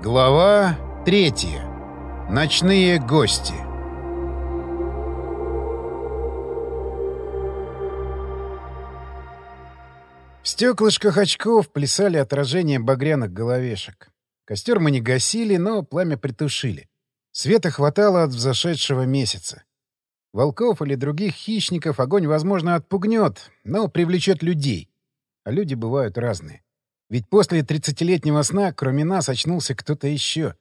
Глава третья. Ночные гости. В стеклышках очков плясали отражения багряных головешек. Костер мы не гасили, но пламя притушили. Света хватало от взошедшего месяца. Волков или других хищников огонь, возможно, отпугнет, но привлечет людей. А люди бывают разные. Ведь после тридцатилетнего сна, кроме нас, очнулся кто-то еще.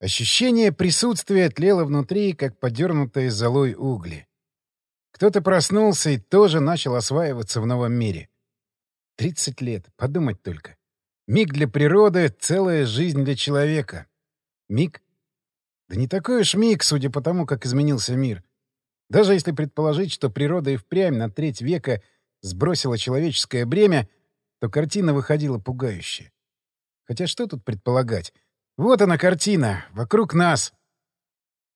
Ощущение присутствия тлело внутри, как подернутые золой угли. Кто-то проснулся и тоже начал осваиваться в новом мире. Тридцать лет, подумать только. Миг для природы — целая жизнь для человека. Миг? Да не такой уж миг, судя по тому, как изменился мир. Даже если предположить, что природа и впрямь на треть века сбросила человеческое бремя — то картина выходила пугающая. Хотя что тут предполагать? Вот она картина, вокруг нас.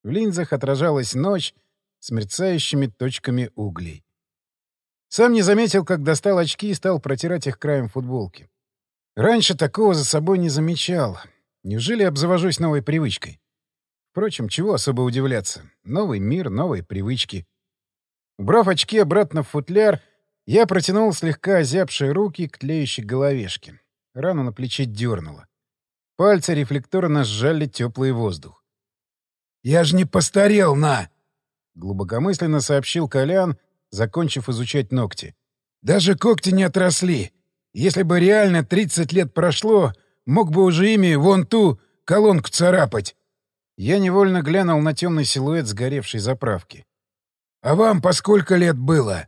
В линзах отражалась ночь с мерцающими точками углей. Сам не заметил, как достал очки и стал протирать их краем футболки. Раньше такого за собой не замечал. Неужели обзавожусь новой привычкой? Впрочем, чего особо удивляться? Новый мир, новые привычки. Убрав очки обратно в футляр — я протянул слегка озябшие руки к тлеющей головешке. Рану на плече дернуло. Пальцы рефлекторно сжали теплый воздух. «Я же не постарел, на!» — глубокомысленно сообщил Колян, закончив изучать ногти. «Даже когти не отросли. Если бы реально 30 лет прошло, мог бы уже ими вон ту колонку царапать». Я невольно глянул на темный силуэт сгоревшей заправки. «А вам по сколько лет было?»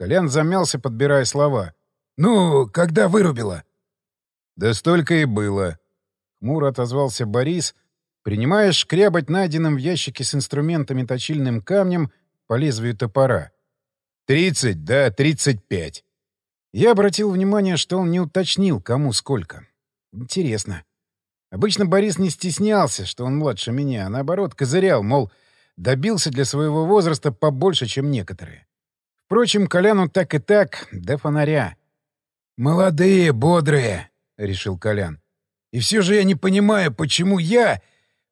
Колян замялся, подбирая слова. «Ну, когда вырубила?» «Да столько и было». Хмуро отозвался Борис, принимая шкрябать найденным в ящике с инструментами точильным камнем по лезвию топора. «Тридцать, да, тридцать пять». Я обратил внимание, что он не уточнил, кому сколько. Интересно. Обычно Борис не стеснялся, что он младше меня, а наоборот козырял, мол, добился для своего возраста побольше, чем некоторые. Впрочем, Коляну так и так, до фонаря. «Молодые, бодрые», — решил Колян. «И все же я не понимаю, почему я...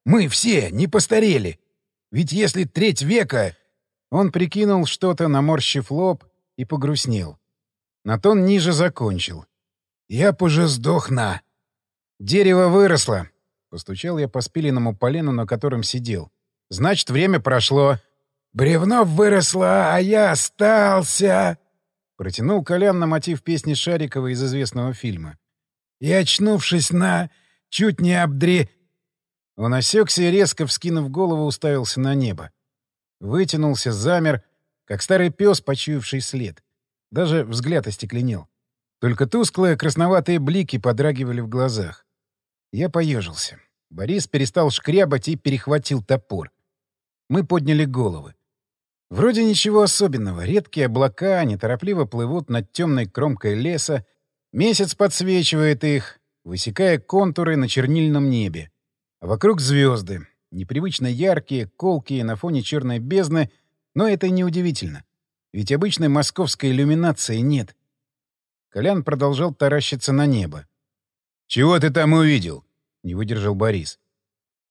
Мы все не постарели. Ведь если треть века...» Он прикинул что-то, наморщив лоб, и погрустнел. На тон ниже закончил. «Я б уже сдох на...» «Дерево выросло», — постучал я по спиленному полену, на котором сидел. «Значит, время прошло». Бревно выросло, а я остался!» Протянул Колян на мотив песни Шарикова из известного фильма. И, очнувшись на... чуть не обдре... Он осекся и, резко вскинув голову, уставился на небо. Вытянулся, замер, как старый пес, почуявший след. Даже взгляд остекленел. Только тусклые красноватые блики подрагивали в глазах. Я поежился. Борис перестал шкрябать и перехватил топор. Мы подняли головы. Вроде ничего особенного. Редкие облака неторопливо плывут над темной кромкой леса. Месяц подсвечивает их, высекая контуры на чернильном небе. А вокруг звезды. Непривычно яркие, колкие на фоне черной бездны, но это и неудивительно. Ведь обычной московской иллюминации нет. Колян продолжал таращиться на небо. «Чего ты там увидел?» — не выдержал Борис.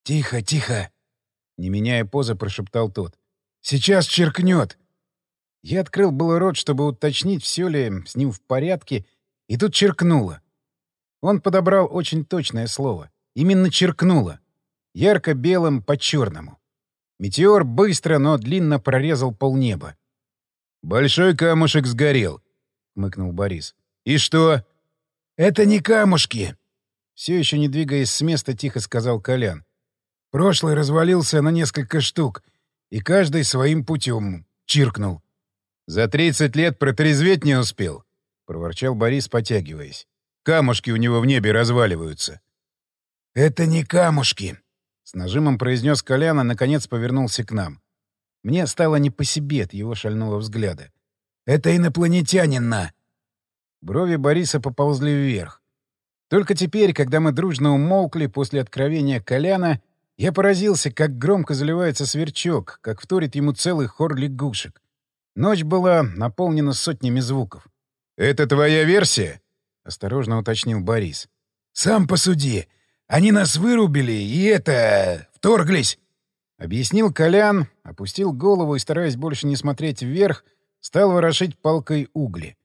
«Тихо, тихо!» — не меняя позы, прошептал тот. Сейчас черкнет. Я открыл было рот, чтобы уточнить, все ли с ним в порядке, и тут черкнуло. Он подобрал очень точное слово. Именно черкнуло. Ярко-белым по черному. Метеор быстро, но длинно прорезал полнеба. «Большой камушек сгорел», — мыкнул Борис. «И что?» «Это не камушки», — все еще не двигаясь с места, тихо сказал Колян. «Прошлый развалился на несколько штук, и каждый своим путем чиркнул. «За тридцать лет протрезветь не успел», — проворчал Борис, потягиваясь. «Камушки у него в небе разваливаются». «Это не камушки», — с нажимом произнес Колян, а наконец повернулся к нам. Мне стало не по себе от его шального взгляда. «Это инопланетянин на!» Брови Бориса поползли вверх. Только теперь, когда мы дружно умолкли после откровения Коляна, я поразился, как громко заливается сверчок, как вторит ему целый хор лягушек. Ночь была наполнена сотнями звуков. «Это твоя версия?» — осторожно уточнил Борис. «Сам посуди. Они нас вырубили и это... вторглись. Объяснил Колян, опустил голову и, стараясь больше не смотреть вверх, стал ворошить палкой угли.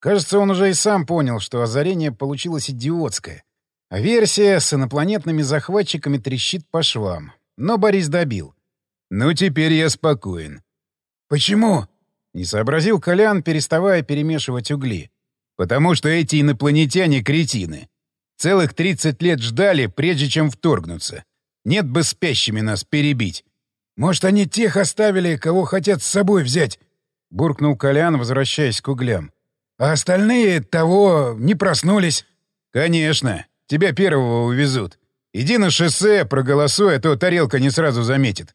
Кажется, он уже и сам понял, что озарение получилось идиотское. Версия с инопланетными захватчиками трещит по швам. Но Борис добил. «Ну, теперь я спокоен». «Почему?» — не сообразил Колян, переставая перемешивать угли. «Потому что эти инопланетяне — кретины. Целых 30 лет ждали, прежде чем вторгнуться. Нет бы спящими нас перебить. Может, они тех оставили, кого хотят с собой взять?» — буркнул Колян, возвращаясь к углям. «А остальные того не проснулись». «Конечно. Тебя первого увезут. Иди на шоссе, проголосуй, а то тарелка не сразу заметит».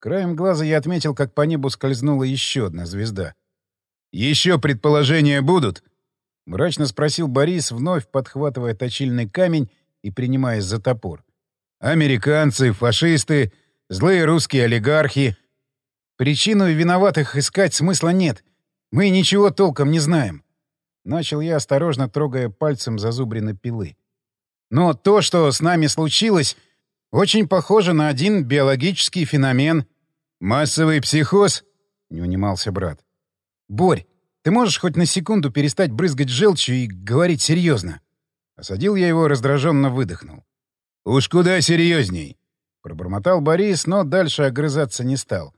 Краем глаза я отметил, как по небу скользнула еще одна звезда. «Еще предположения будут?» — мрачно спросил Борис, вновь подхватывая точильный камень и принимаясь за топор. «Американцы, фашисты, злые русские олигархи». «Причину виноватых искать смысла нет. Мы ничего толком не знаем». Начал я, осторожно трогая пальцем зазубрины пилы. «Но то, что с нами случилось, очень похоже на один биологический феномен. Массовый психоз? Не унимался брат. Борь, ты можешь хоть на секунду перестать брызгать желчью и говорить серьезно? Осадил я его, раздраженно выдохнул. Уж куда серьезней. Пробормотал Борис, но дальше огрызаться не стал.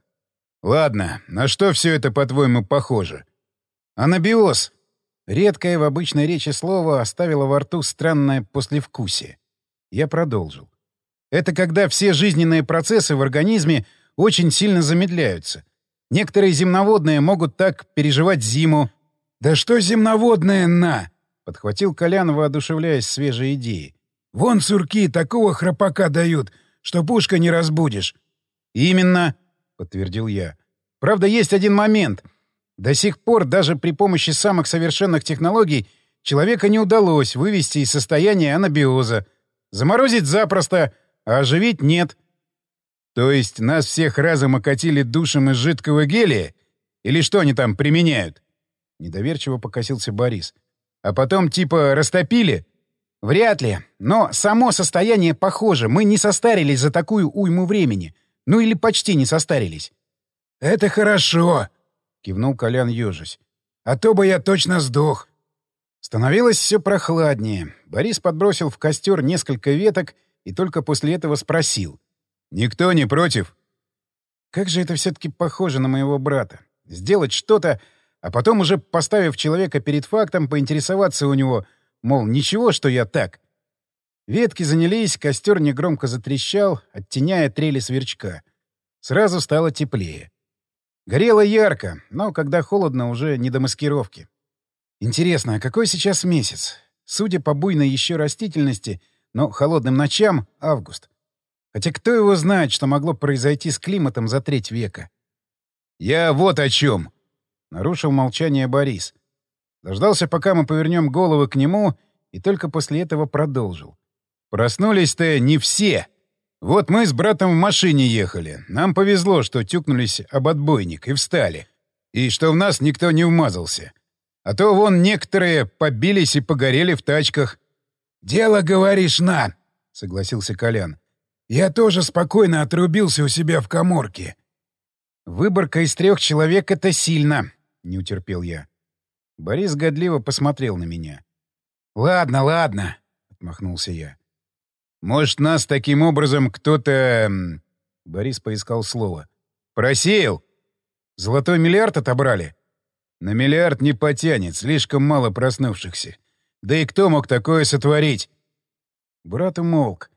Ладно, на что все это, по-твоему, похоже? Анабиоз. Редкое в обычной речи слово оставило во рту странное послевкусие. Я продолжил. Это когда все жизненные процессы в организме очень сильно замедляются. Некоторые земноводные могут так переживать зиму. «Да что земноводные на!» — подхватил Колян, воодушевляясь свежей идеей. «Вон сурки такого храпака дают, что пушка не разбудишь». «Именно», — подтвердил я. «Правда, есть один момент. До сих пор даже при помощи самых совершенных технологий человека не удалось вывести из состояния анабиоза. Заморозить запросто, а оживить нет. То есть нас всех разом окатили душем из жидкого гелия? Или что они там применяют? Недоверчиво покосился Борис. А потом типа растопили? Вряд ли. Но само состояние похоже. Мы не состарились за такую уйму времени. Ну или почти не состарились. «Это хорошо», — кивнул Колян ежась. «А то бы я точно сдох». Становилось все прохладнее. Борис подбросил в костер несколько веток и только после этого спросил. «Никто не против?» Как же это все-таки похоже на моего брата. Сделать что-то, а потом уже, поставив человека перед фактом, поинтересоваться у него, мол, ничего, что я так. Ветки занялись, костер негромко затрещал, оттеняя трели сверчка. Сразу стало теплее. Горело ярко, но когда холодно, уже не до маскировки. Интересно, а какой сейчас месяц? Судя по буйной еще растительности, но холодным ночам — август. Хотя кто его знает, что могло произойти с климатом за треть века? «Я вот о чем!» — нарушил молчание Борис. Дождался, пока мы повернем головы к нему, и только после этого продолжил. «Проснулись-то не все. Вот мы с братом в машине ехали. Нам повезло, что тюкнулись об отбойник и встали. И что в нас никто не вмазался. А то вон некоторые побились и погорели в тачках. «Дело, говоришь, на!» — согласился Колян. «Я тоже спокойно отрубился у себя в коморке». «Выборка из трех человек — это сильно», — не утерпел я. Борис годливо посмотрел на меня. «Ладно, ладно», — отмахнулся я. «Может, нас таким образом кто-то...» Борис поискал слово. «Просеял? Золотой миллиард отобрали?» «На миллиард не потянет, слишком мало проснувшихся. Да и кто мог такое сотворить? Брат умолк.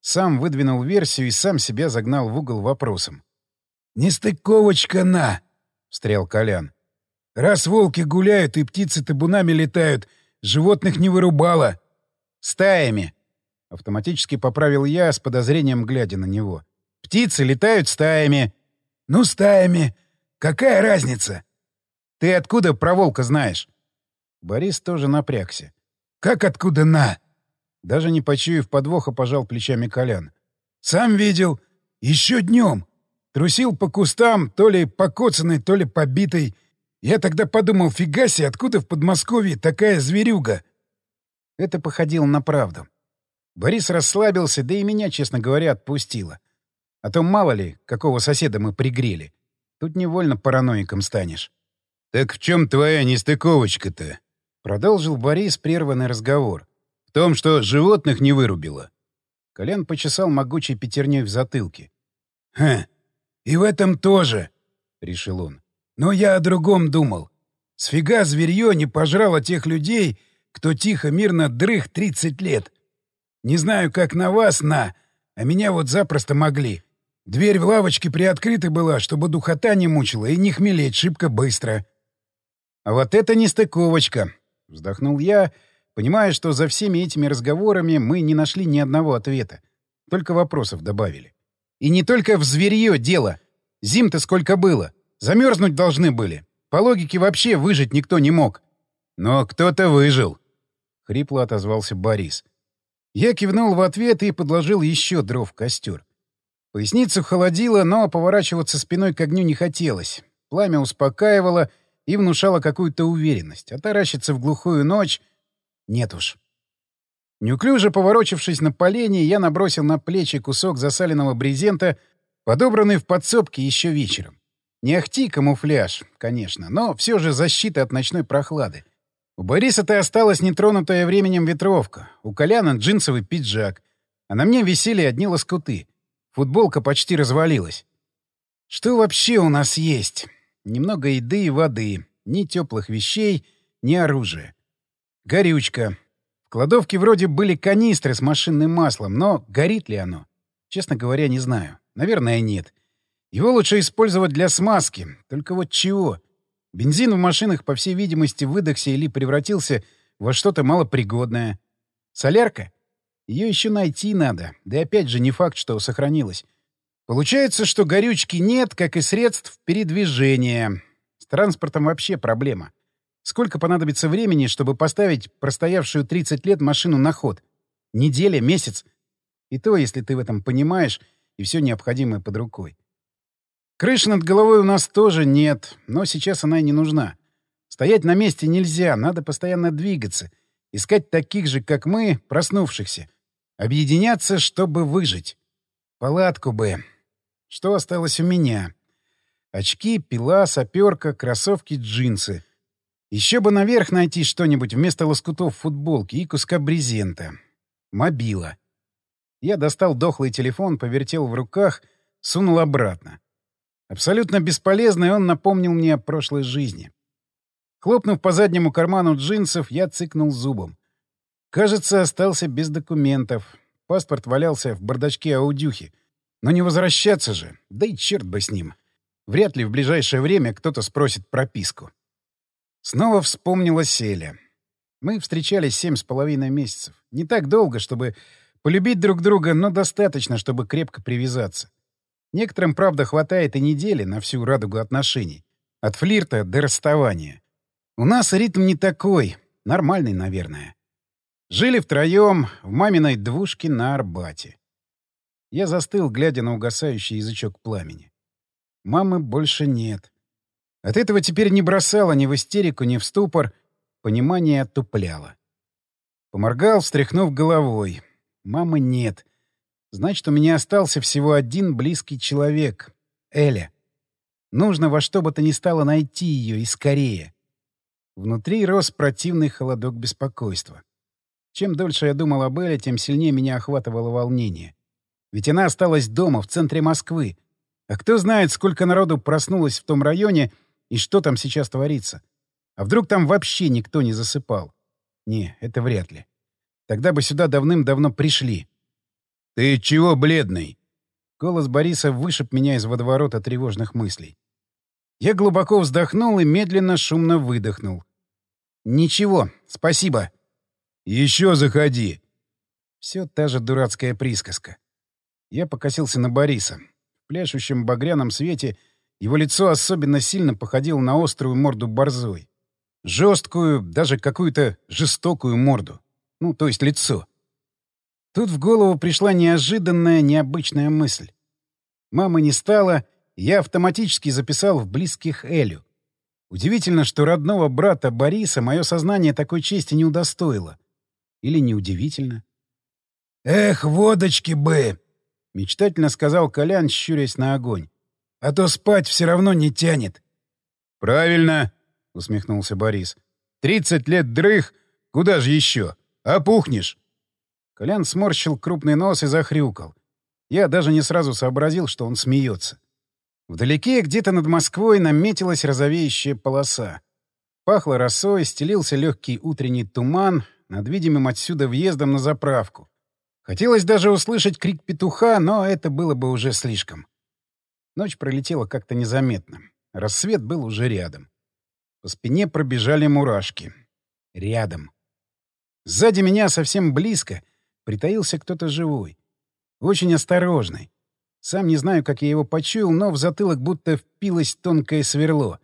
Сам выдвинул версию и сам себя загнал в угол вопросом. «Нестыковочка на!» — встрял Колян. «Раз волки гуляют и птицы табунами летают, животных не вырубало». «Стаями!» — автоматически поправил я, с подозрением глядя на него. «Птицы летают стаями». «Ну, стаями. Какая разница?» «Ты откуда про волка знаешь?» Борис тоже напрягся. «Как откуда на?» Даже не почуяв подвоха, пожал плечами Колян. «Сам видел. Еще днем. Трусил по кустам, то ли покоцанный, то ли побитый. Я тогда подумал, фига себе, откуда в Подмосковье такая зверюга?» Это походило на правду. Борис расслабился, да и меня, честно говоря, отпустило. А то мало ли, какого соседа мы пригрели. Тут невольно параноиком станешь. — Так в чем твоя нестыковочка-то? — продолжил Борис прерванный разговор. — В том, что животных не вырубило. Колян почесал могучей пятерней в затылке. — Ха, и в этом тоже, — решил он. — Но я о другом думал. Сфига зверье не пожрало тех людей, кто тихо, мирно дрых 30 лет. Не знаю, как на вас, на, а меня вот запросто могли. Дверь в лавочке приоткрыта была, чтобы духота не мучила и не хмелеть шибко быстро. — А вот это нестыковочка! — вздохнул я, понимая, что за всеми этими разговорами мы не нашли ни одного ответа. Только вопросов добавили. И не только в зверье дело. Зим-то сколько было. Замерзнуть должны были. По логике вообще выжить никто не мог. Но кто-то выжил. — хрипло отозвался Борис. Я кивнул в ответ и подложил еще дров в костер. Поясницу холодило, но поворачиваться спиной к огню не хотелось. Пламя успокаивало и внушало какую-то уверенность. А таращиться в глухую ночь... Нет уж. Неуклюже поворочившись на полене, я набросил на плечи кусок засаленного брезента, подобранный в подсобке еще вечером. Не ахти камуфляж, конечно, но все же защита от ночной прохлады. У Бориса-то осталась нетронутая временем ветровка, у Коляна джинсовый пиджак, а на мне висели одни лоскуты. Футболка почти развалилась. Что вообще у нас есть? Немного еды и воды, ни теплых вещей, ни оружия. Горючка. В кладовке вроде были канистры с машинным маслом, но горит ли оно? Честно говоря, не знаю. Наверное, нет. Его лучше использовать для смазки. Только вот чего? Бензин в машинах, по всей видимости, выдохся или превратился во что-то малопригодное. Солярка? Ее еще найти надо. Да и опять же не факт, что сохранилась. Получается, что горючки нет, как и средств передвижения. С транспортом вообще проблема. Сколько понадобится времени, чтобы поставить простоявшую 30 лет машину на ход? Неделя, месяц? И то, если ты в этом понимаешь, и все необходимое под рукой. Крыши над головой у нас тоже нет, но сейчас она и не нужна. Стоять на месте нельзя, надо постоянно двигаться, искать таких же, как мы, проснувшихся — Объединяться, чтобы выжить. Палатку бы. Что осталось у меня? Очки, пила, саперка, кроссовки, джинсы. Еще бы наверх найти что-нибудь вместо лоскутов футболки и куска брезента. Мобила. Я достал дохлый телефон, повертел в руках, сунул обратно. Абсолютно бесполезный он напомнил мне о прошлой жизни. Хлопнув по заднему карману джинсов, я цыкнул зубом. Кажется, остался без документов. Паспорт валялся в бардачке аудюхи. Но не возвращаться же. Да и черт бы с ним. Вряд ли в ближайшее время кто-то спросит прописку. Снова вспомнила Селя. Мы встречались семь с половиной месяцев. Не так долго, чтобы полюбить друг друга, но достаточно, чтобы крепко привязаться. Некоторым, правда, хватает и недели на всю радугу отношений. От флирта до расставания. У нас ритм не такой. Нормальный, наверное. Жили втроем в маминой двушке на Арбате. Я застыл, глядя на угасающий язычок пламени. Мамы больше нет. От этого теперь не бросало ни в истерику, ни в ступор. Понимание оттупляло. Поморгал, встряхнув головой. Мамы нет. Значит, у меня остался всего один близкий человек — Эля. Нужно во что бы то ни стало найти ее и скорее. Внутри рос противный холодок беспокойства. Чем дольше я думал об Эле, тем сильнее меня охватывало волнение. Ведь она осталась дома, в центре Москвы. А кто знает, сколько народу проснулось в том районе и что там сейчас творится. А вдруг там вообще никто не засыпал? Не, это вряд ли. Тогда бы сюда давным-давно пришли. — Ты чего бледный? Голос Бориса вышиб меня из водоворота тревожных мыслей. Я глубоко вздохнул и медленно шумно выдохнул. «Ничего, спасибо», еще заходи. Все та же дурацкая присказка. Я покосился на Бориса. В пляшущем багряном свете его лицо особенно сильно походило на острую морду борзой. Жесткую, даже какую-то жестокую морду. Ну, то есть лицо. Тут в голову пришла неожиданная, необычная мысль. Мамы не стало, я автоматически записал в близких Элю. Удивительно, что родного брата Бориса мое сознание такой чести не удостоило. Или неудивительно? Эх, водочки бы! — мечтательно сказал Колян, щурясь на огонь. — А то спать все равно не тянет. — Правильно, — усмехнулся Борис. — Тридцать лет дрых, куда же еще? Опухнешь. Колян сморщил крупный нос и захрюкал. Я даже не сразу сообразил, что он смеется. Вдалеке, где-то над Москвой, наметилась розовеющая полоса. Пахло росой, стелился легкий утренний туман над видимым отсюда въездом на заправку. Хотелось даже услышать крик петуха, но это было бы уже слишком. Ночь пролетела как-то незаметно. Рассвет был уже рядом. По спине пробежали мурашки. Рядом. Сзади меня совсем близко притаился кто-то живой. Очень осторожный. Сам не знаю, как я его почуял, но в затылок будто впилось тонкое сверло.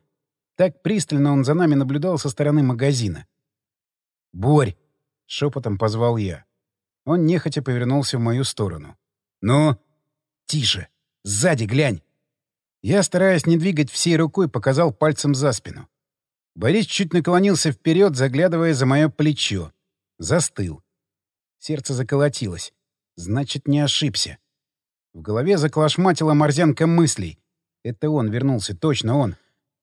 Так пристально он за нами наблюдал со стороны магазина. «Борь!» — шепотом позвал я. Он нехотя повернулся в мою сторону. «Ну?» «Тише! Сзади глянь!» Я, стараясь не двигать всей рукой, показал пальцем за спину. Борис чуть наклонился вперед, заглядывая за мое плечо. Застыл. Сердце заколотилось. Значит, не ошибся. В голове заклашматила морзянка мыслей. Это он вернулся, точно он.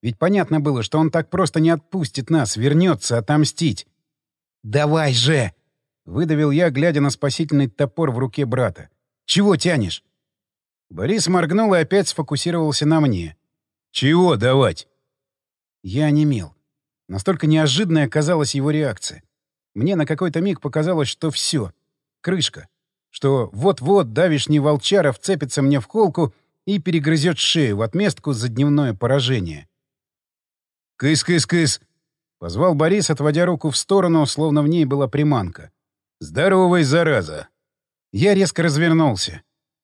Ведь понятно было, что он так просто не отпустит нас, вернется отомстить. «Давай же!» — выдавил я, глядя на спасительный топор в руке брата. «Чего тянешь?» Борис моргнул и опять сфокусировался на мне. «Чего давать?» Я онемел. Настолько неожиданной оказалась его реакция. Мне на какой-то миг показалось, что все, крышка, что вот-вот давишний волчара вцепится мне в холку и перегрызет шею в отместку за дневное поражение. «Кыс-кыс-кыс!» — позвал Борис, отводя руку в сторону, словно в ней была приманка. «Здоровый, зараза!» Я резко развернулся.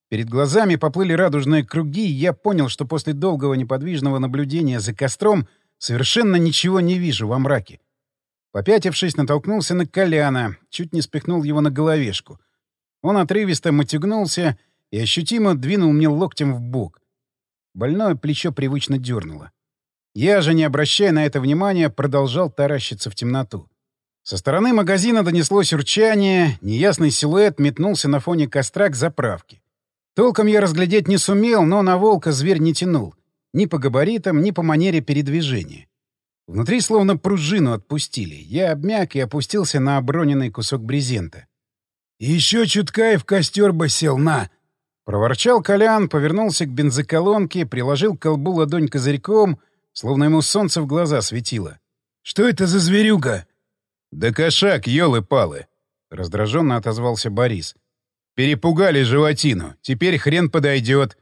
Перед глазами поплыли радужные круги, и я понял, что после долгого неподвижного наблюдения за костром совершенно ничего не вижу во мраке. Попятившись, натолкнулся на Коляна, чуть не спихнул его на головешку. Он отрывисто мотягнулся и ощутимо двинул мне локтем в бок. Больное плечо привычно дернуло. Я же, не обращая на это внимания, продолжал таращиться в темноту. Со стороны магазина донеслось урчание, неясный силуэт метнулся на фоне костра к заправке. Толком я разглядеть не сумел, но на волка зверь не тянул. Ни по габаритам, ни по манере передвижения. Внутри словно пружину отпустили. Я обмяк и опустился на оброненный кусок брезента. «Еще чутка и в костер бы сел, на!» Проворчал Колян, повернулся к бензоколонке, приложил к колбу ладонь козырьком, словно ему солнце в глаза светило. «Что это за зверюга?» «Да кошак, елы-палы!» — раздраженно отозвался Борис. «Перепугали животину. Теперь хрен подойдет».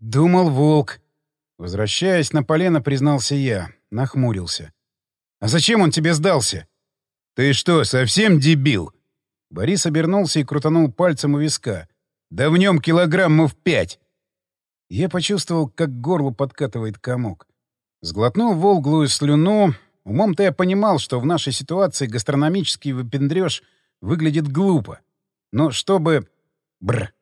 «Думал волк». Возвращаясь на полено, признался я нахмурился. «А зачем он тебе сдался?» «Ты что, совсем дебил?» Борис обернулся и крутанул пальцем у виска. «Да в нем килограммов пять!» Я почувствовал, как горло подкатывает комок. Сглотнул волглую слюну. Умом-то я понимал, что в нашей ситуации гастрономический выпендрёж выглядит глупо. Но чтобы... Бр.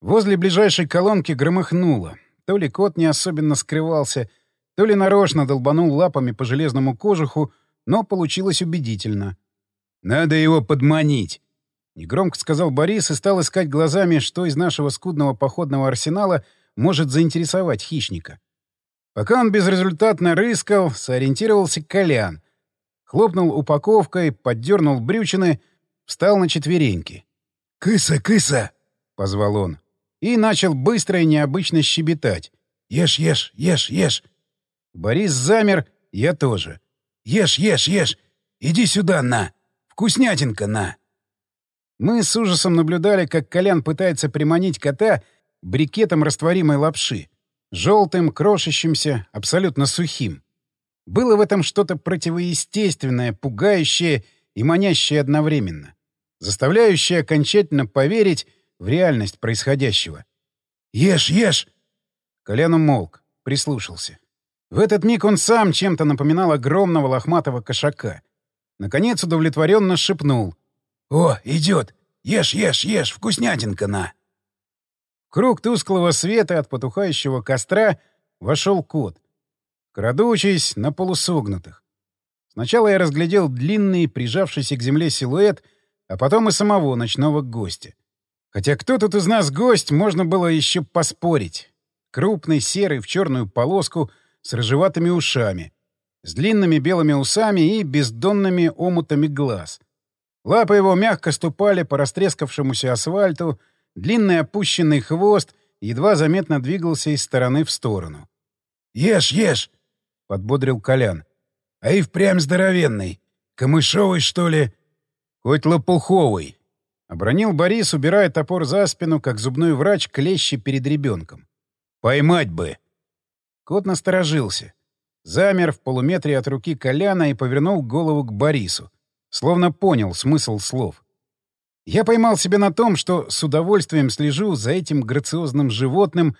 Возле ближайшей колонки громыхнуло. То ли кот не особенно скрывался, то ли нарочно долбанул лапами по железному кожуху, но получилось убедительно. «Надо его подманить!» Негромко сказал Борис и стал искать глазами, что из нашего скудного походного арсенала может заинтересовать хищника. Пока он безрезультатно рыскал, сориентировался Колян. Хлопнул упаковкой, поддернул брючины, встал на четвереньки. «Кыса, кыса!» — позвал он. И начал быстро и необычно щебетать. «Ешь, ешь, ешь, ешь! Борис замер, я тоже. «Ешь, ешь, ешь! Иди сюда, на! Вкуснятинка, на!» Мы с ужасом наблюдали, как Колян пытается приманить кота брикетом растворимой лапши. Желтым, крошащимся, абсолютно сухим. Было в этом что-то противоестественное, пугающее и манящее одновременно. Заставляющее окончательно поверить в реальность происходящего. «Ешь, ешь!» Колян умолк, прислушался. В этот миг он сам чем-то напоминал огромного лохматого кошака. Наконец удовлетворенно шепнул. «О, идет! Ешь, ешь, ешь! Вкуснятинка на!» круг тусклого света от потухающего костра вошел кот. Крадучись на полусогнутых. Сначала я разглядел длинный, прижавшийся к земле силуэт, а потом и самого ночного гостя. Хотя кто тут из нас гость, можно было еще поспорить. Крупный, серый, в черную полоску, с рыжеватыми ушами, с длинными белыми усами и бездонными омутами глаз. Лапы его мягко ступали по растрескавшемуся асфальту, длинный опущенный хвост едва заметно двигался из стороны в сторону. «Ешь, ешь!» — подбодрил Колян. «А и впрямь здоровенный. Камышовый, что ли?» «Хоть лопуховый», — обронил Борис, убирая топор за спину, как зубной врач клещи перед ребенком. «Поймать бы!» Кот насторожился. Замер в полуметре от руки Коляна и повернул голову к Борису. Словно понял смысл слов. Я поймал себя на том, что с удовольствием слежу за этим грациозным животным,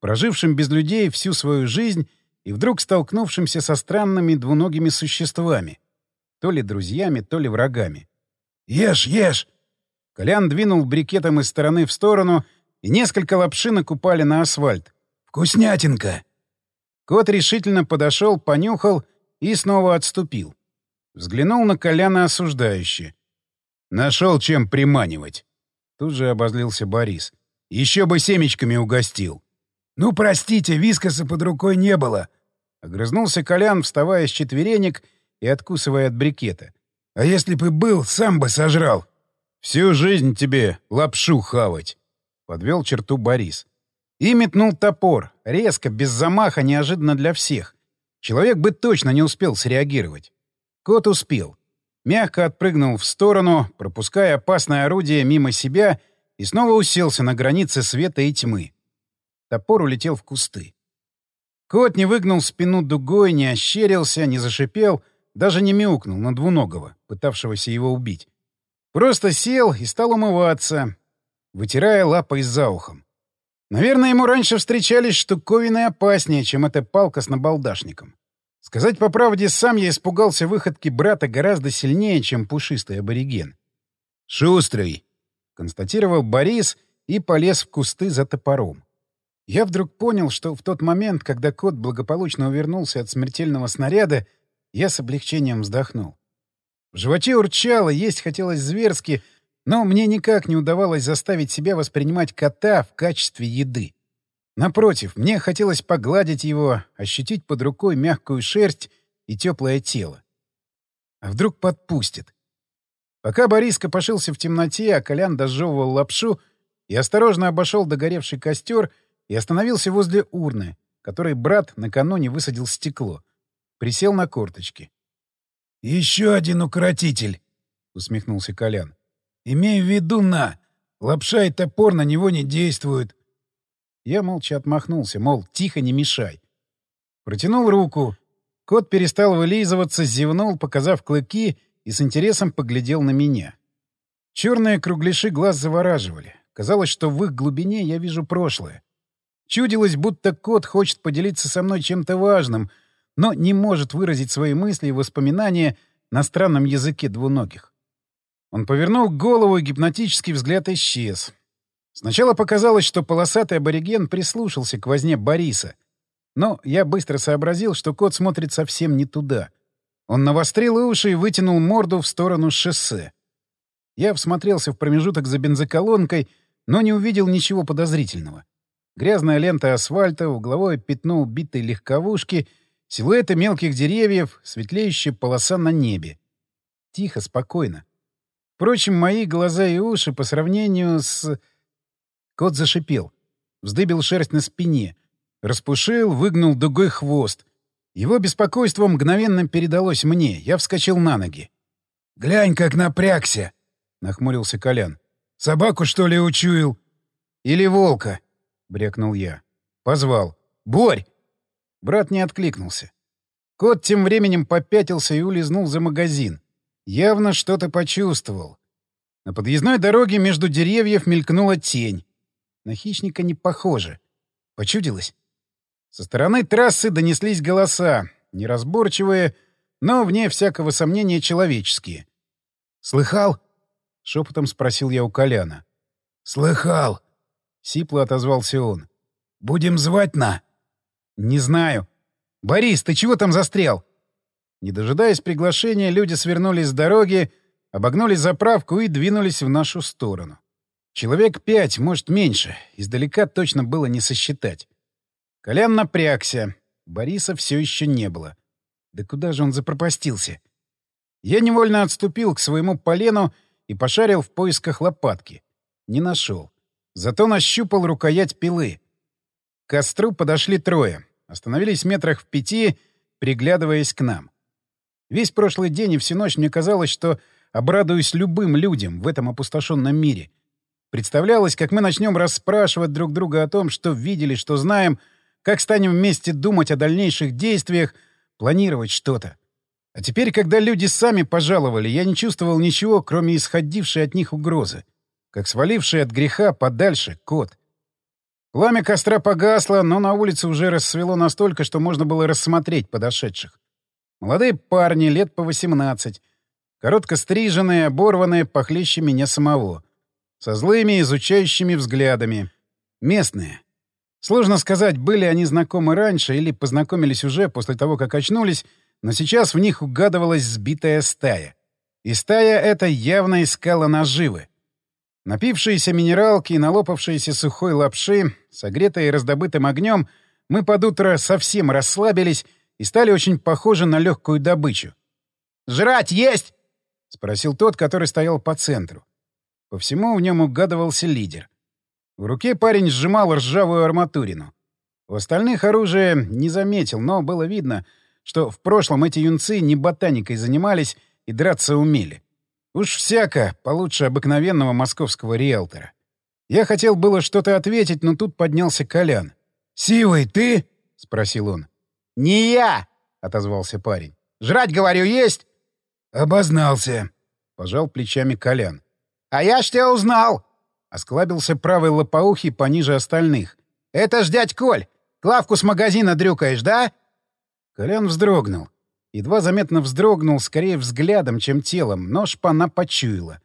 прожившим без людей всю свою жизнь и вдруг столкнувшимся со странными двуногими существами. То ли друзьями, то ли врагами. «Ешь, ешь!» Колян двинул брикетом из стороны в сторону, и несколько лапшинок упали на асфальт. «Вкуснятинка!» Кот решительно подошел, понюхал и снова отступил. Взглянул на Коляна осуждающе. «Нашел чем приманивать!» Тут же обозлился Борис. «Еще бы семечками угостил!» «Ну, простите, вискоса под рукой не было!» Огрызнулся Колян, вставая с четверенек и откусывая от брикета. А если бы был, сам бы сожрал. Всю жизнь тебе лапшу хавать. Подвел черту Борис. И метнул топор. Резко, без замаха, неожиданно для всех. Человек бы точно не успел среагировать. Кот успел. Мягко отпрыгнул в сторону, пропуская опасное орудие мимо себя, и снова уселся на границе света и тьмы. Топор улетел в кусты. Кот не выгнул спину дугой, не ощерился, не зашипел — даже не мяукнул на двуногого, пытавшегося его убить. Просто сел и стал умываться, вытирая лапой за ухом. Наверное, ему раньше встречались штуковины опаснее, чем эта палка с набалдашником. Сказать по правде, сам я испугался выходки брата гораздо сильнее, чем пушистый абориген. «Шустрый!» — констатировал Борис и полез в кусты за топором. Я вдруг понял, что в тот момент, когда кот благополучно увернулся от смертельного снаряда, я с облегчением вздохнул. В животе урчало, есть хотелось зверски, но мне никак не удавалось заставить себя воспринимать кота в качестве еды. Напротив, мне хотелось погладить его, ощутить под рукой мягкую шерсть и теплое тело. А вдруг подпустит? Пока Борис копошился в темноте, а Колян дожевывал лапшу, и осторожно обошел догоревший костер и остановился возле урны, которой брат накануне высадил стекло. Присел на корточки. «Еще один укротитель!» — усмехнулся Колян. «Имей в виду, на! Лапша и топор на него не действуют!» Я молча отмахнулся, мол, тихо, не мешай. Протянул руку. Кот перестал вылизываться, зевнул, показав клыки, и с интересом поглядел на меня. Черные кругляши глаз завораживали. Казалось, что в их глубине я вижу прошлое. Чудилось, будто кот хочет поделиться со мной чем-то важным — но не может выразить свои мысли и воспоминания на странном языке двуногих. Он повернул голову, и гипнотический взгляд исчез. Сначала показалось, что полосатый абориген прислушался к возне Бориса. Но я быстро сообразил, что кот смотрит совсем не туда. Он навострил уши и вытянул морду в сторону шоссе. Я всмотрелся в промежуток за бензоколонкой, но не увидел ничего подозрительного. Грязная лента асфальта, угловое пятно убитой легковушки — Силуэты мелких деревьев, светлеющая полоса на небе. Тихо, спокойно. Впрочем, мои глаза и уши по сравнению с... Кот зашипел. Вздыбил шерсть на спине. Распушил, выгнул дугой хвост. Его беспокойство мгновенно передалось мне. Я вскочил на ноги. — Глянь, как напрягся! — нахмурился Колян. — Собаку, что ли, учуял? — Или волка! — брякнул я. Позвал. — Борь! Брат не откликнулся. Кот тем временем попятился и улизнул за магазин. Явно что-то почувствовал. На подъездной дороге между деревьев мелькнула тень. На хищника не похоже. Почудилось? Со стороны трассы донеслись голоса, неразборчивые, но, вне всякого сомнения, человеческие. «Слыхал?» — шепотом спросил я у Коляна. «Слыхал!» — сипло отозвался он. «Будем звать на...» «Не знаю. Борис, ты чего там застрял?» Не дожидаясь приглашения, люди свернули с дороги, Обогнули заправку и двинулись в нашу сторону. Человек пять, может, меньше. Издалека точно было не сосчитать. Колян напрягся. Бориса все еще не было. Да куда же он запропастился? Я невольно отступил к своему полену и пошарил в поисках лопатки. Не нашел. Зато нащупал рукоять пилы. К костру подошли трое. Остановились метрах в пяти, приглядываясь к нам. Весь прошлый день и всю ночь мне казалось, что обрадуюсь любым людям в этом опустошенном мире. Представлялось, как мы начнем расспрашивать друг друга о том, что видели, что знаем, как станем вместе думать о дальнейших действиях, планировать что-то. А теперь, когда люди сами пожаловали, я не чувствовал ничего, кроме исходившей от них угрозы. Как сваливший от греха подальше кот. Пламя костра погасло, но на улице уже рассвело настолько, что можно было рассмотреть подошедших. Молодые парни, лет по 18, коротко стриженные, оборванные, похлеще меня самого. Со злыми, изучающими взглядами. Местные. Сложно сказать, были они знакомы раньше или познакомились уже после того, как очнулись, но сейчас в них угадывалась сбитая стая. И стая эта явно искала наживы. Напившиеся минералки и налопавшиеся сухой лапши, согретые раздобытым огнем, мы под утро совсем расслабились и стали очень похожи на легкую добычу. «Жрать есть?» — спросил тот, который стоял по центру. По всему в нем угадывался лидер. В руке парень сжимал ржавую арматурину. У остальных оружие не заметил, но было видно, что в прошлом эти юнцы не ботаникой занимались и драться умели. Уж всяко, получше обыкновенного московского риэлтора. Я хотел было что-то ответить, но тут поднялся Колян. «Сивый, ты?» — спросил он. «Не я!» — отозвался парень. «Жрать, говорю, есть?» «Обознался», — пожал плечами Колян. «А я ж тебя узнал!» — осклабился правый лопоухий пониже остальных. «Это ж дядь Коль! Клавку с магазина дрюкаешь, да?» Колян вздрогнул. Едва заметно вздрогнул, скорее взглядом, чем телом, но шпана почуяла.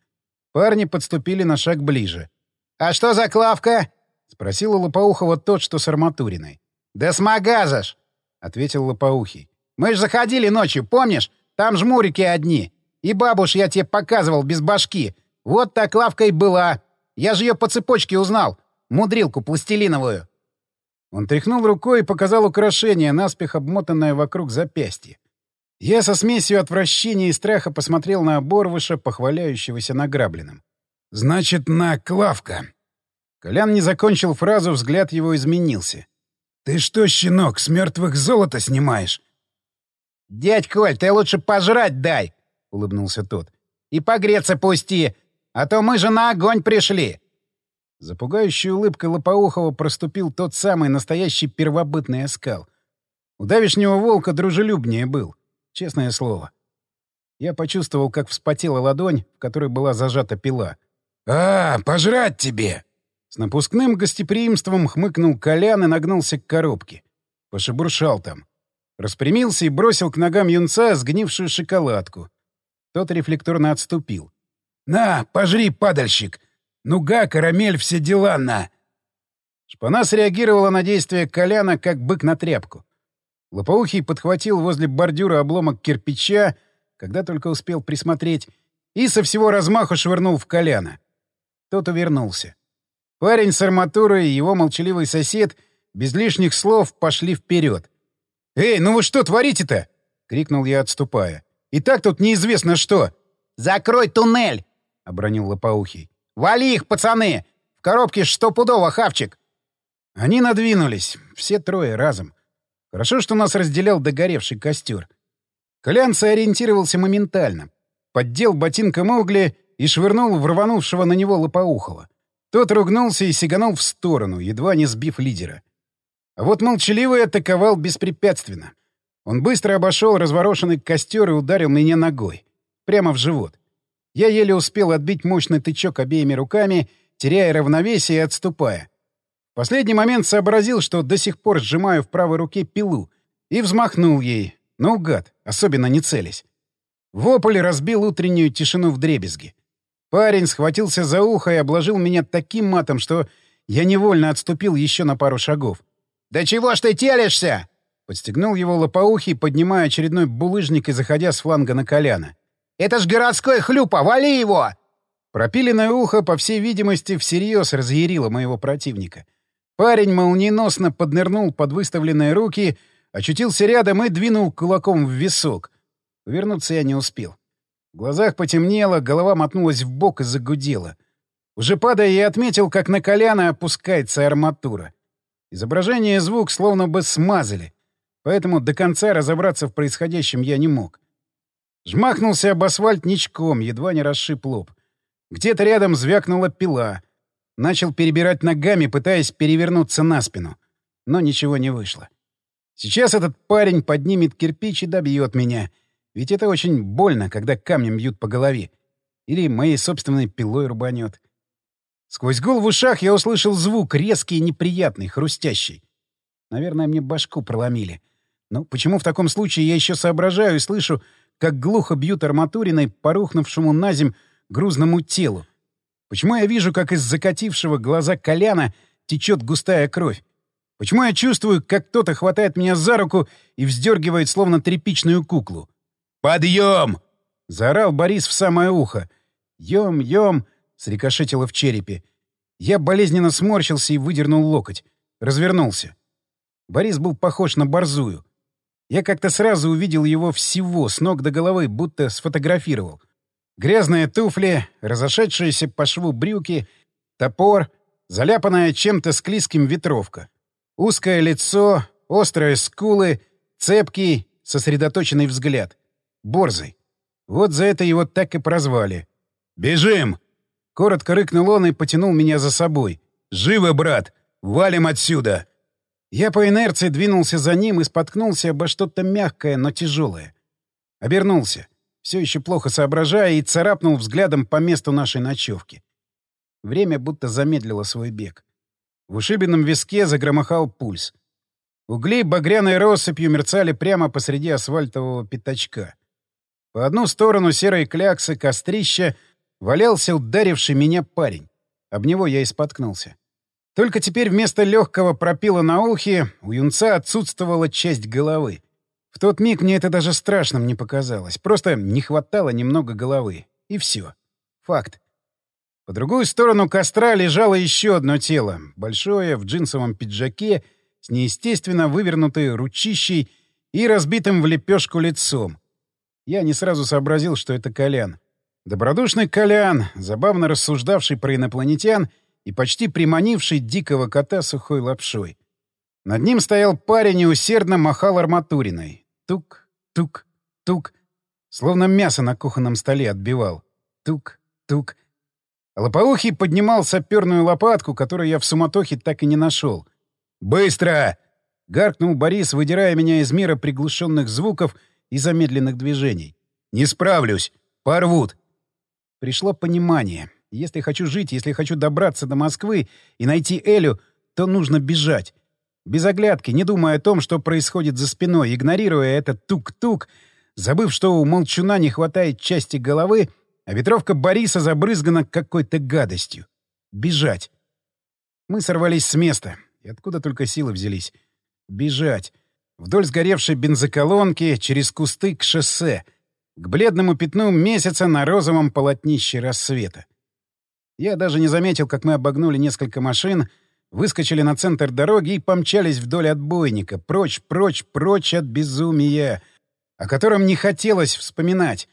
Парни подступили на шаг ближе. «А что за Клавка?» — спросил у Лопоухова тот, что с арматуриной. «Да с магаза ответил Лопоухий. «Мы ж заходили ночью, помнишь? Там жмурики одни. И бабуш я тебе показывал без башки. Вот так лавка и была. Я же ее по цепочке узнал. Мудрилку пластилиновую». Он тряхнул рукой и показал украшение, наспех обмотанное вокруг запястья. Я со смесью отвращения и страха посмотрел на оборвыша, похваляющегося награбленным. «Значит, на Клавка». Колян не закончил фразу, взгляд его изменился. «Ты что, щенок, с мертвых золото снимаешь?» «Дядь Коль, ты лучше пожрать дай!» — улыбнулся тот. «И погреться пусти, а то мы же на огонь пришли!» За пугающей улыбкой Лопоухова проступил тот самый настоящий первобытный оскал. У давишнего волка дружелюбнее был. Честное слово. Я почувствовал, как вспотела ладонь, в которой была зажата пила. «А, пожрать тебе!» С напускным гостеприимством хмыкнул Колян и нагнулся к коробке. Пошебуршал там. Распрямился и бросил к ногам юнца сгнившую шоколадку. Тот рефлекторно отступил. «На, пожри, падальщик! Нуга, карамель, все дела, на!» Шпана среагировала на действие Коляна, как бык на тряпку. Лопоухий подхватил возле бордюра обломок кирпича, когда только успел присмотреть, и со всего размаху швырнул в Коляна. Тот увернулся. Парень с арматурой и его молчаливый сосед без лишних слов пошли вперед. «Эй, ну вы что творите-то?» — крикнул я, отступая. «И так тут неизвестно что!» «Закрой туннель!» — обронил Лопоухий. «Вали их, пацаны! В коробке штопудово хавчик!» Они надвинулись, все трое разом. Хорошо, что нас разделял догоревший костер. Колян сориентировался моментально. Поддел ботинком угли и швырнул в рванувшего на него лопоухого. Тот ругнулся и сиганул в сторону, едва не сбив лидера. А вот молчаливый атаковал беспрепятственно. Он быстро обошел разворошенный костер и ударил меня ногой. Прямо в живот. Я еле успел отбить мощный тычок обеими руками, теряя равновесие и отступая. В последний момент сообразил, что до сих пор сжимаю в правой руке пилу, и взмахнул ей, наугад, особенно не целясь. Вопль разбил утреннюю тишину в дребезги. Парень схватился за ухо и обложил меня таким матом, что я невольно отступил еще на пару шагов. «Да чего ж ты телишься?» Подстегнул его лопоухий, поднимая очередной булыжник и заходя с фланга на коляна. Это ж городской хлюпа! Вали его!» Пропиленное ухо, по всей видимости, всерьез разъярило моего противника. Парень молниеносно поднырнул под выставленные руки, очутился рядом и двинул кулаком в висок. Вернуться я не успел. В глазах потемнело, голова мотнулась в бок и загудела. Уже падая, я отметил, как на Коляна опускается арматура. Изображение и звук словно бы смазали, поэтому до конца разобраться в происходящем я не мог. Жмахнулся об асфальт ничком, едва не расшиб лоб. Где-то рядом звякнула пила. Начал перебирать ногами, пытаясь перевернуться на спину. Но ничего не вышло. Сейчас этот парень поднимет кирпич и добьет меня. Ведь это очень больно, когда камнем бьют по голове. Или моей собственной пилой рубанет. Сквозь гул в ушах я услышал звук, резкий и неприятный, хрустящий. Наверное, мне башку проломили. Но почему в таком случае я еще соображаю и слышу, как глухо бьют арматуриной по рухнувшему на земь грузному телу? Почему я вижу, как из закатившего глаза Коляна течет густая кровь? Почему я чувствую, как кто-то хватает меня за руку и вздергивает, словно тряпичную куклу? «Подъем!» — заорал Борис в самое ухо. «Ем, ем!» — срикошетило в черепе. Я болезненно сморщился и выдернул локоть. Развернулся. Борис был похож на борзую. Я как-то сразу увидел его всего, с ног до головы, будто сфотографировал. Грязные туфли, разошедшиеся по шву брюки, топор, заляпанная чем-то склизким ветровка. Узкое лицо, острые скулы, цепкий, сосредоточенный взгляд. Борзый. Вот за это его так и прозвали. «Бежим!» Коротко рыкнул он и потянул меня за собой. «Живо, брат! Валим отсюда!» Я по инерции двинулся за ним и споткнулся обо что-то мягкое, но тяжелое. Обернулся, все еще плохо соображая, и царапнул взглядом по месту нашей ночевки. Время будто замедлило свой бег. В ушибленном виске загромыхал пульс. Угли багряной россыпью мерцали прямо посреди асфальтового пятачка. По одну сторону серой кляксы кострища валялся ударивший меня парень. Об него я и споткнулся. Только теперь вместо легкого пропила на ухе у юнца отсутствовала часть головы. В тот миг мне это даже страшным не показалось. Просто не хватало немного головы. И все. Факт. По другую сторону костра лежало еще одно тело, большое, в джинсовом пиджаке, с неестественно вывернутой ручищей и разбитым в лепешку лицом. Я не сразу сообразил, что это Колян. Добродушный Колян, забавно рассуждавший про инопланетян и почти приманивший дикого кота сухой лапшой. Над ним стоял парень и усердно махал арматуриной. Тук, тук, тук. Словно мясо на кухонном столе отбивал. Тук, тук. Лопоухий поднимал саперную лопатку, которую я в суматохе так и не нашел. «Быстро!» — гаркнул Борис, выдирая меня из мира приглушенных звуков и замедленных движений. «Не справлюсь! Порвут!» Пришло понимание. Если хочу жить, если хочу добраться до Москвы и найти Элю, то нужно бежать. Без оглядки, не думая о том, что происходит за спиной, игнорируя этот тук-тук, забыв, что у молчуна не хватает части головы, а ветровка Бориса забрызгана какой-то гадостью. Бежать. Мы сорвались с места. И откуда только силы взялись? Бежать. Вдоль сгоревшей бензоколонки, через кусты к шоссе. К бледному пятну месяца на розовом полотнище рассвета. Я даже не заметил, как мы обогнули несколько машин, выскочили на центр дороги и помчались вдоль отбойника, прочь, прочь, прочь от безумия, о котором не хотелось вспоминать.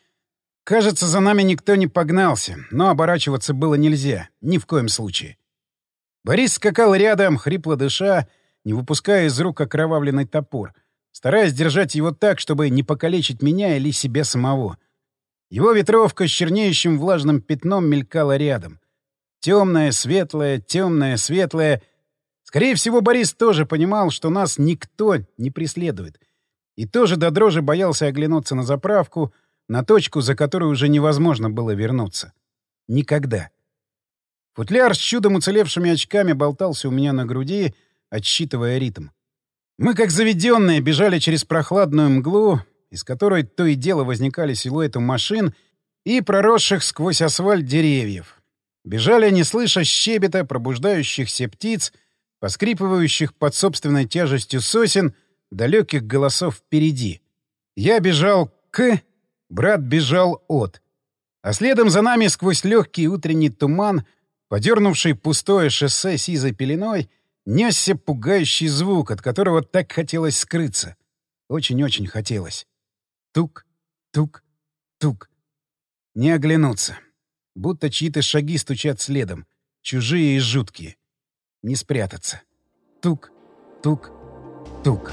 Кажется, за нами никто не погнался, но оборачиваться было нельзя, ни в коем случае. Борис скакал рядом, хрипло дыша, не выпуская из рук окровавленный топор, стараясь держать его так, чтобы не покалечить меня или себя самого. Его ветровка с чернеющим влажным пятном мелькала рядом. Темная, светлая, темная, светлая. Скорее всего, Борис тоже понимал, что нас никто не преследует. И тоже до дрожи боялся оглянуться на заправку — на точку, за которую уже невозможно было вернуться. Никогда. Футляр с чудом уцелевшими очками болтался у меня на груди, отсчитывая ритм. Мы, как заведенные, бежали через прохладную мглу, из которой то и дело возникали силуэты машин и проросших сквозь асфальт деревьев. Бежали, не слыша щебета пробуждающихся птиц, поскрипывающих под собственной тяжестью сосен, далеких голосов впереди. Я бежал к Брат бежал от. А следом за нами сквозь легкий утренний туман, подернувший пустое шоссе сизой пеленой, несся пугающий звук, от которого так хотелось скрыться. Очень-очень хотелось. Тук, тук, тук. Не оглянуться. Будто чьи-то шаги стучат следом. Чужие и жуткие. Не спрятаться. Тук, тук, тук.